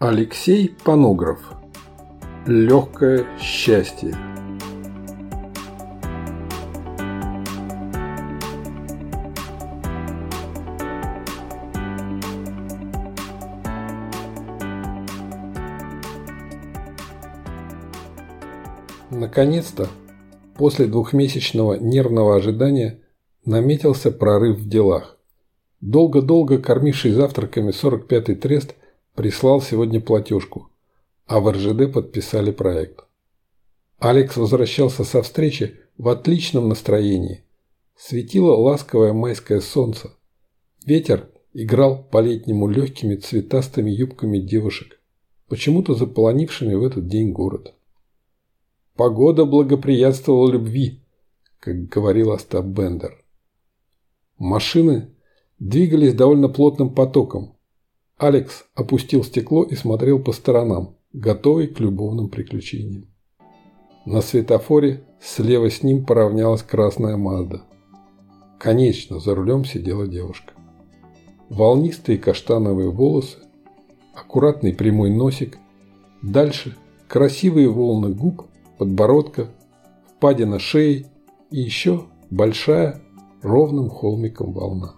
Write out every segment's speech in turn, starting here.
Алексей Панограф. Легкое счастье. Наконец-то, после двухмесячного нервного ожидания, наметился прорыв в делах. Долго-долго кормивший завтраками 45-й трест прислал сегодня платежку, а в РЖД подписали проект. Алекс возвращался со встречи в отличном настроении. Светило ласковое майское солнце. Ветер играл по-летнему легкими цветастыми юбками девушек, почему-то заполонившими в этот день город. Погода благоприятствовала любви, как говорил Остап Бендер. Машины двигались довольно плотным потоком. Алекс опустил стекло и смотрел по сторонам, готовый к любовным приключениям. На светофоре слева с ним поравнялась красная Мазда. Конечно, за рулем сидела девушка. Волнистые каштановые волосы, аккуратный прямой носик, дальше красивые волны губ, подбородка, впадина шеи и еще большая ровным холмиком волна.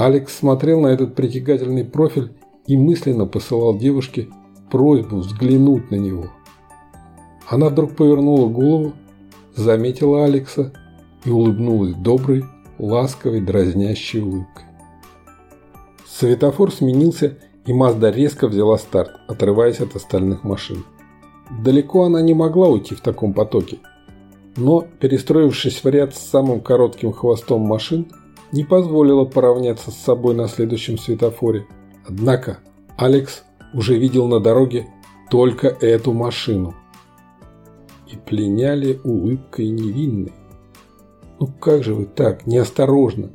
Алекс смотрел на этот притягательный профиль и мысленно посылал девушке просьбу взглянуть на него. Она вдруг повернула голову, заметила Алекса и улыбнулась доброй, ласковой, дразнящей улыбкой. Светофор сменился, и Мазда резко взяла старт, отрываясь от остальных машин. Далеко она не могла уйти в таком потоке, но, перестроившись в ряд с самым коротким хвостом машин, не позволила поравняться с собой на следующем светофоре. Однако Алекс уже видел на дороге только эту машину. И пленяли улыбкой невинной. Ну как же вы так, неосторожно?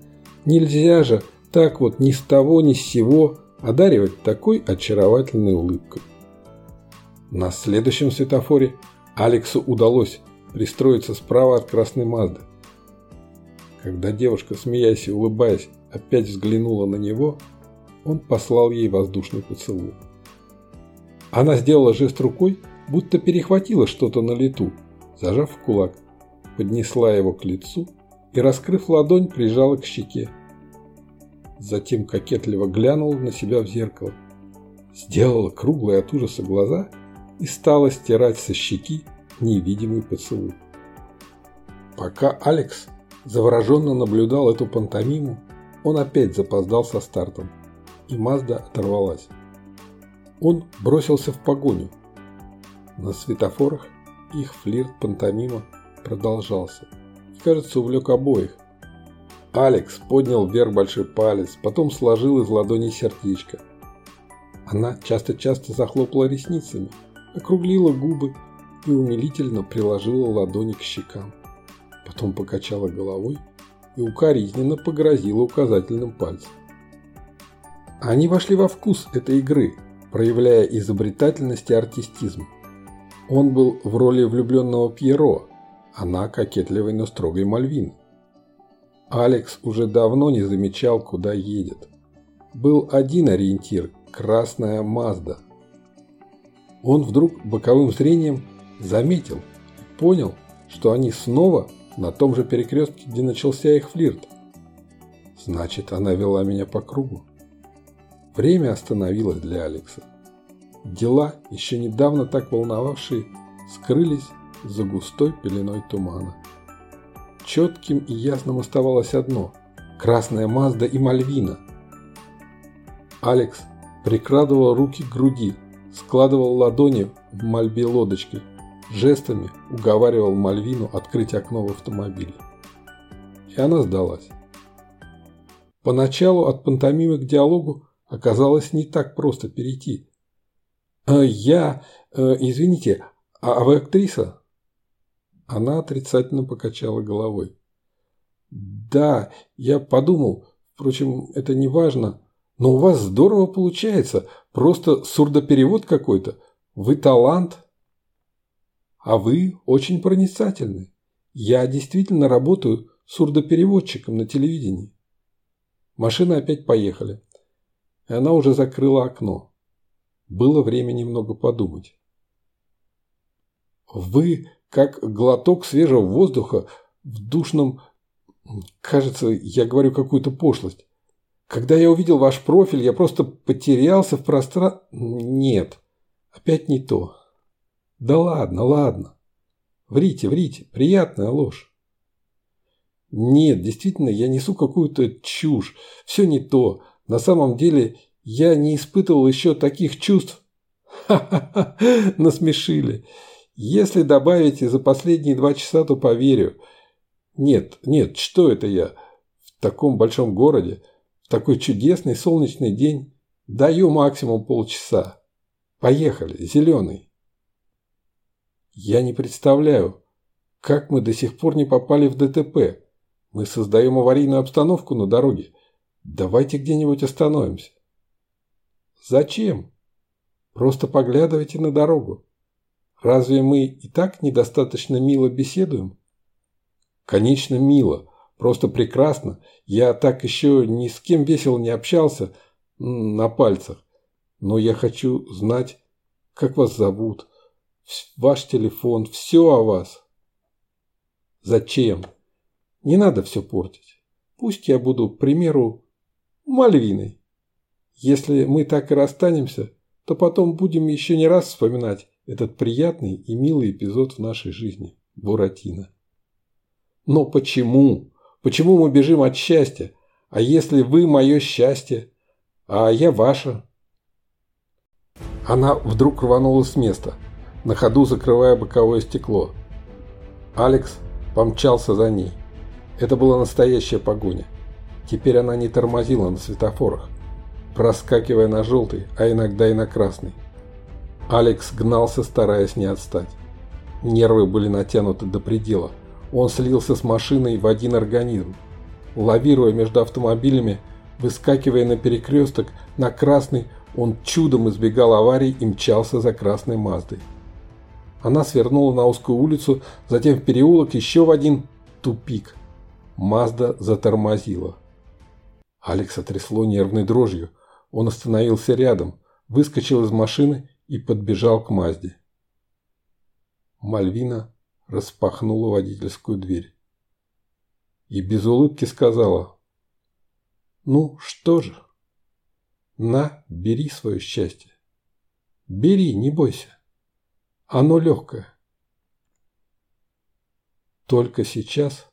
Нельзя же так вот ни с того ни с сего одаривать такой очаровательной улыбкой. На следующем светофоре Алексу удалось пристроиться справа от красной Мазды. Когда девушка, смеясь и улыбаясь, опять взглянула на него, он послал ей воздушный поцелуй. Она сделала жест рукой, будто перехватила что-то на лету, зажав кулак, поднесла его к лицу и, раскрыв ладонь, прижала к щеке. Затем кокетливо глянула на себя в зеркало, сделала круглые от ужаса глаза и стала стирать со щеки невидимый поцелуй. Пока Алекс завороженно наблюдал эту пантомиму, он опять запоздал со стартом, и Мазда оторвалась. Он бросился в погоню. На светофорах их флирт пантомима продолжался и, кажется, увлек обоих. Алекс поднял вверх большой палец, потом сложил из ладони сердечко. Она часто-часто захлопала ресницами, округлила губы и умилительно приложила ладони к щекам потом покачала головой и укоризненно погрозила указательным пальцем. Они вошли во вкус этой игры, проявляя изобретательность и артистизм. Он был в роли влюбленного Пьеро, она кокетливой, но строгой Мальвин. Алекс уже давно не замечал, куда едет. Был один ориентир – красная Мазда. Он вдруг боковым зрением заметил и понял, что они снова на том же перекрестке, где начался их флирт. Значит, она вела меня по кругу. Время остановилось для Алекса. Дела, еще недавно так волновавшие, скрылись за густой пеленой тумана. Четким и ясным оставалось одно – красная Мазда и Мальвина. Алекс прикрадывал руки к груди, складывал ладони в мольбе лодочки – жестами уговаривал Мальвину открыть окно в автомобиле. И она сдалась. Поначалу от пантомимы к диалогу оказалось не так просто перейти. «Э, «Я... Э, извините, а вы актриса?» Она отрицательно покачала головой. «Да, я подумал. Впрочем, это не важно. Но у вас здорово получается. Просто сурдоперевод какой-то. Вы талант». А вы очень проницательны. Я действительно работаю сурдопереводчиком на телевидении. Машины опять поехали. И она уже закрыла окно. Было время немного подумать. Вы, как глоток свежего воздуха в душном... Кажется, я говорю какую-то пошлость. Когда я увидел ваш профиль, я просто потерялся в пространстве... Нет, опять не то. Да ладно, ладно. Врите, врите, приятная ложь. Нет, действительно, я несу какую-то чушь. Все не то. На самом деле, я не испытывал еще таких чувств. Ха-ха-ха, насмешили. Если добавите за последние два часа, то поверю. Нет, нет, что это я? В таком большом городе, в такой чудесный солнечный день даю максимум полчаса. Поехали, зеленый. Я не представляю, как мы до сих пор не попали в ДТП. Мы создаем аварийную обстановку на дороге. Давайте где-нибудь остановимся. Зачем? Просто поглядывайте на дорогу. Разве мы и так недостаточно мило беседуем? Конечно, мило. Просто прекрасно. Я так еще ни с кем весело не общался на пальцах. Но я хочу знать, как вас зовут, ваш телефон, все о вас. Зачем? Не надо все портить. Пусть я буду, к примеру, Мальвиной. Если мы так и расстанемся, то потом будем еще не раз вспоминать этот приятный и милый эпизод в нашей жизни. Буратино. Но почему? Почему мы бежим от счастья? А если вы мое счастье, а я ваше? Она вдруг рванула с места, на ходу закрывая боковое стекло. Алекс помчался за ней. Это была настоящая погоня. Теперь она не тормозила на светофорах, проскакивая на желтый, а иногда и на красный. Алекс гнался, стараясь не отстать. Нервы были натянуты до предела. Он слился с машиной в один организм. Лавируя между автомобилями, выскакивая на перекресток, на красный, он чудом избегал аварий и мчался за красной Маздой. Она свернула на узкую улицу, затем в переулок, еще в один тупик. Мазда затормозила. Алекса трясло нервной дрожью. Он остановился рядом, выскочил из машины и подбежал к Мазде. Мальвина распахнула водительскую дверь. И без улыбки сказала, «Ну, что же? На, бери свое счастье. Бери, не бойся. Оно легкое». Только сейчас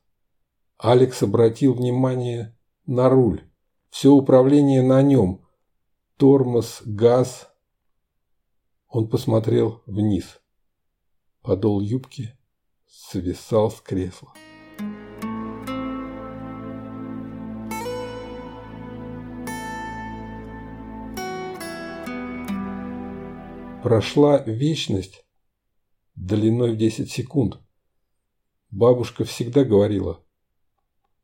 Алекс обратил внимание на руль. Все управление на нем. Тормоз, газ. Он посмотрел вниз. Подол юбки свисал с кресла. Прошла вечность длиной в 10 секунд. Бабушка всегда говорила,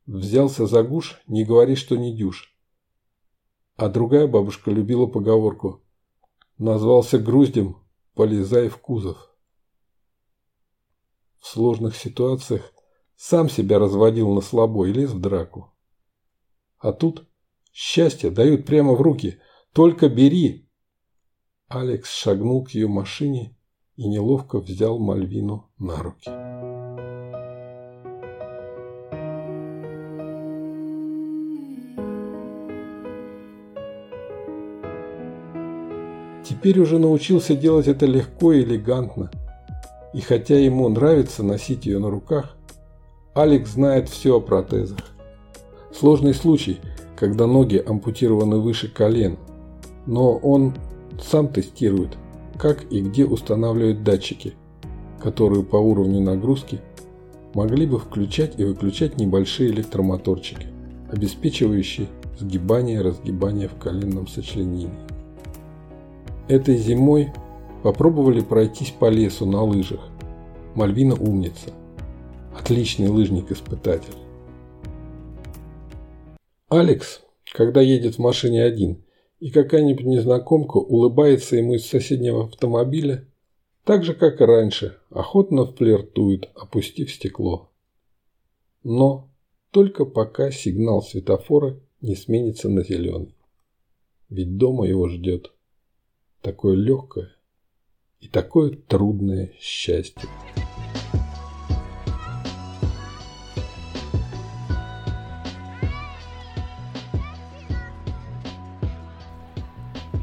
взялся за гуш, не говори, что не дюшь. А другая бабушка любила поговорку «назвался груздем, полезай в кузов» в сложных ситуациях сам себя разводил на слабо и лез в драку. А тут счастье дают прямо в руки. Только бери. Алекс шагнул к ее машине и неловко взял Мальвину на руки. Теперь уже научился делать это легко и элегантно – и хотя ему нравится носить ее на руках, Алекс знает все о протезах. Сложный случай, когда ноги ампутированы выше колен, но он сам тестирует, как и где устанавливают датчики, которые по уровню нагрузки могли бы включать и выключать небольшие электромоторчики, обеспечивающие сгибание и разгибание в коленном сочленении. Этой зимой Попробовали пройтись по лесу на лыжах. Мальвина умница. Отличный лыжник-испытатель. Алекс, когда едет в машине один, и какая-нибудь незнакомка улыбается ему из соседнего автомобиля, так же, как и раньше, охотно флиртует, опустив стекло. Но только пока сигнал светофора не сменится на зеленый. Ведь дома его ждет такое легкое и такое трудное счастье.